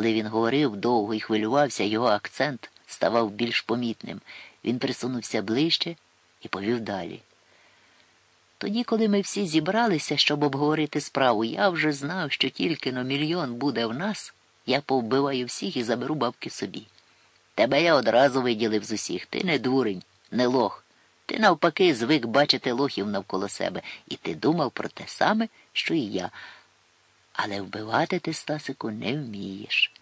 Коли він говорив довго і хвилювався, його акцент ставав більш помітним. Він присунувся ближче і повів далі. Тоді, коли ми всі зібралися, щоб обговорити справу, я вже знав, що тільки но мільйон буде в нас, я повбиваю всіх і заберу бабки собі. Тебе я одразу виділив з усіх. Ти не дурень, не лох. Ти навпаки звик бачити лохів навколо себе, і ти думав про те саме, що і я. Але вбивати ти, Стасику, не вмієш.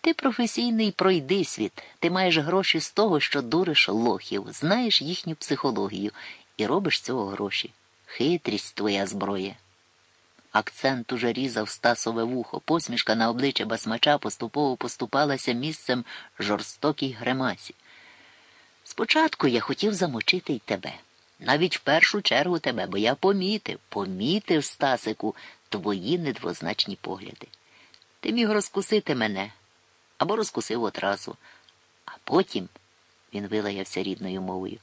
Ти професійний пройди світ, ти маєш гроші з того, що дуриш лохів, знаєш їхню психологію і робиш цього гроші. Хитрість твоя зброя. Акцент уже різав Стасове вухо, посмішка на обличчя басмача поступово поступалася місцем жорстокій гримасі. Спочатку я хотів замочити й тебе, навіть в першу чергу тебе, бо я помітив, помітив, Стасику, твої недвозначні погляди. Ти міг розкусити мене або розкусив одразу, а потім, він вилаявся рідною мовою,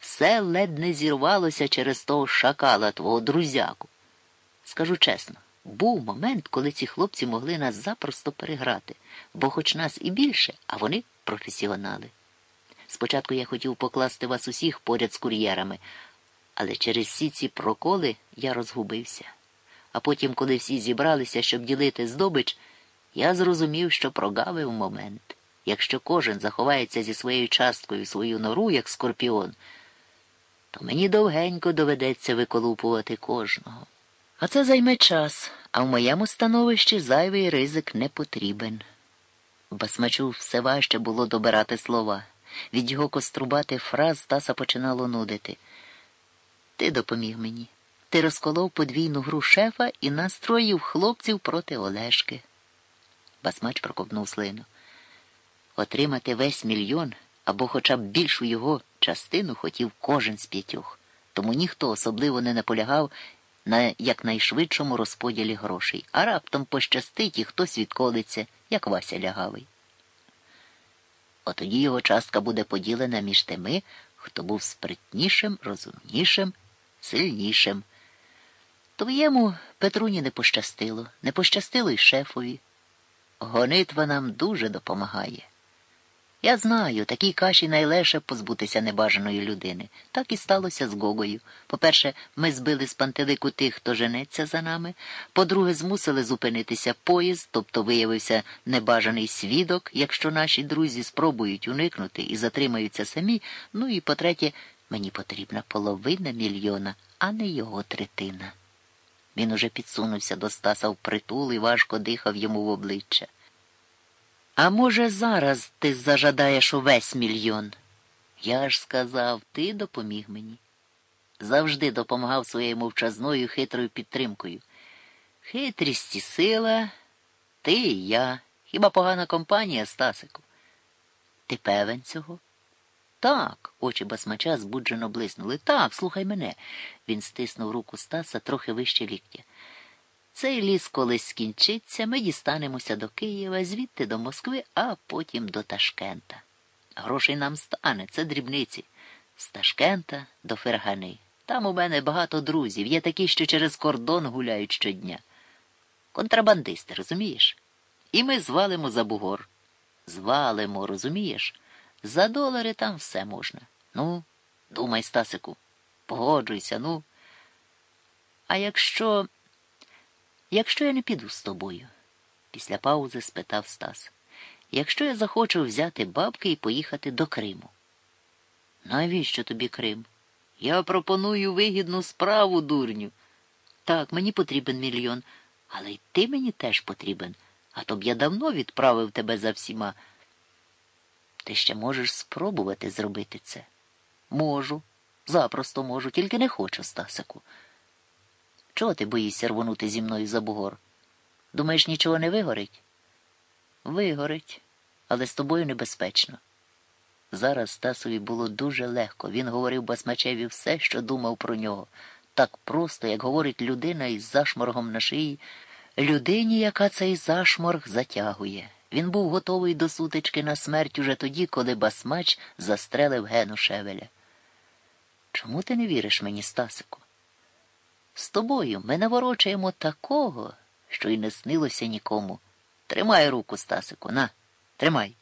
все ледь не зірвалося через того шакала, твого друзяку. Скажу чесно, був момент, коли ці хлопці могли нас запросто переграти, бо хоч нас і більше, а вони професіонали. Спочатку я хотів покласти вас усіх поряд з кур'єрами, але через всі ці проколи я розгубився. А потім, коли всі зібралися, щоб ділити здобич, я зрозумів, що прогавив момент. Якщо кожен заховається зі своєю часткою свою нору, як скорпіон, то мені довгенько доведеться виколупувати кожного. А це займе час, а в моєму становищі зайвий ризик не потрібен. Басмачу все важче було добирати слова. Від його кострубати фраз Стаса починало нудити. Ти допоміг мені. Ти розколов подвійну гру шефа і настроїв хлопців проти Олешки. Басмач проковнув слину. Отримати весь мільйон або хоча б більшу його частину хотів кожен з п'ятьох, тому ніхто особливо не наполягав на якнайшвидшому розподілі грошей, а раптом пощастить і хтось відколиться, як Вася лягавий. Отоді його частка буде поділена між тими, хто був спритнішим, розумнішим, сильнішим. Твоєму Петруні не пощастило, не пощастило й шефові. Гонитва нам дуже допомагає. Я знаю, такій каші найлегше позбутися небажаної людини. Так і сталося з Гогою. По-перше, ми збили з пантелику тих, хто женеться за нами. По-друге, змусили зупинитися поїзд, тобто виявився небажаний свідок, якщо наші друзі спробують уникнути і затримаються самі. Ну і по-третє, мені потрібна половина мільйона, а не його третина. Він уже підсунувся до Стаса в притул і важко дихав йому в обличчя. А може, зараз ти зажадаєш увесь мільйон? Я ж сказав, ти допоміг мені. Завжди допомагав своєю мовчазною хитрою підтримкою. Хитрість і сила, ти і я. Хіба погана компанія, Стасику? Ти певен цього? Так, очі басмача збуджено блиснули. Так, слухай мене. Він стиснув руку Стаса трохи вище ліктя. Цей ліс колись скінчиться, ми дістанемося до Києва, звідти до Москви, а потім до Ташкента. Грошей нам стане, це дрібниці. З Ташкента до Фергани. Там у мене багато друзів, є такі, що через кордон гуляють щодня. Контрабандисти, розумієш? І ми звалимо за бугор. Звалимо, розумієш? За долари там все можна. Ну, думай, Стасику, погоджуйся, ну. А якщо. Якщо я не піду з тобою? Після паузи спитав Стас. Якщо я захочу взяти бабки і поїхати до Криму. Навіщо тобі Крим? Я пропоную вигідну справу, дурню. Так, мені потрібен мільйон, але й ти мені теж потрібен, а то б я давно відправив тебе за всіма. Ти ще можеш спробувати зробити це? Можу, запросто можу, тільки не хочу, Стасику. Чого ти боїшся рвонути зі мною за бугор? Думаєш, нічого не вигорить? Вигорить, але з тобою небезпечно. Зараз Стасові було дуже легко. Він говорив басмачеві все, що думав про нього, так просто, як говорить людина із зашморгом на шиї, людині, яка цей зашморг затягує. Він був готовий до сутички на смерть уже тоді, коли басмач застрелив гену шевеля. Чому ти не віриш мені, Стасику? З тобою ми наворочаємо такого, що й не снилося нікому. Тримай руку, Стасику, на, тримай.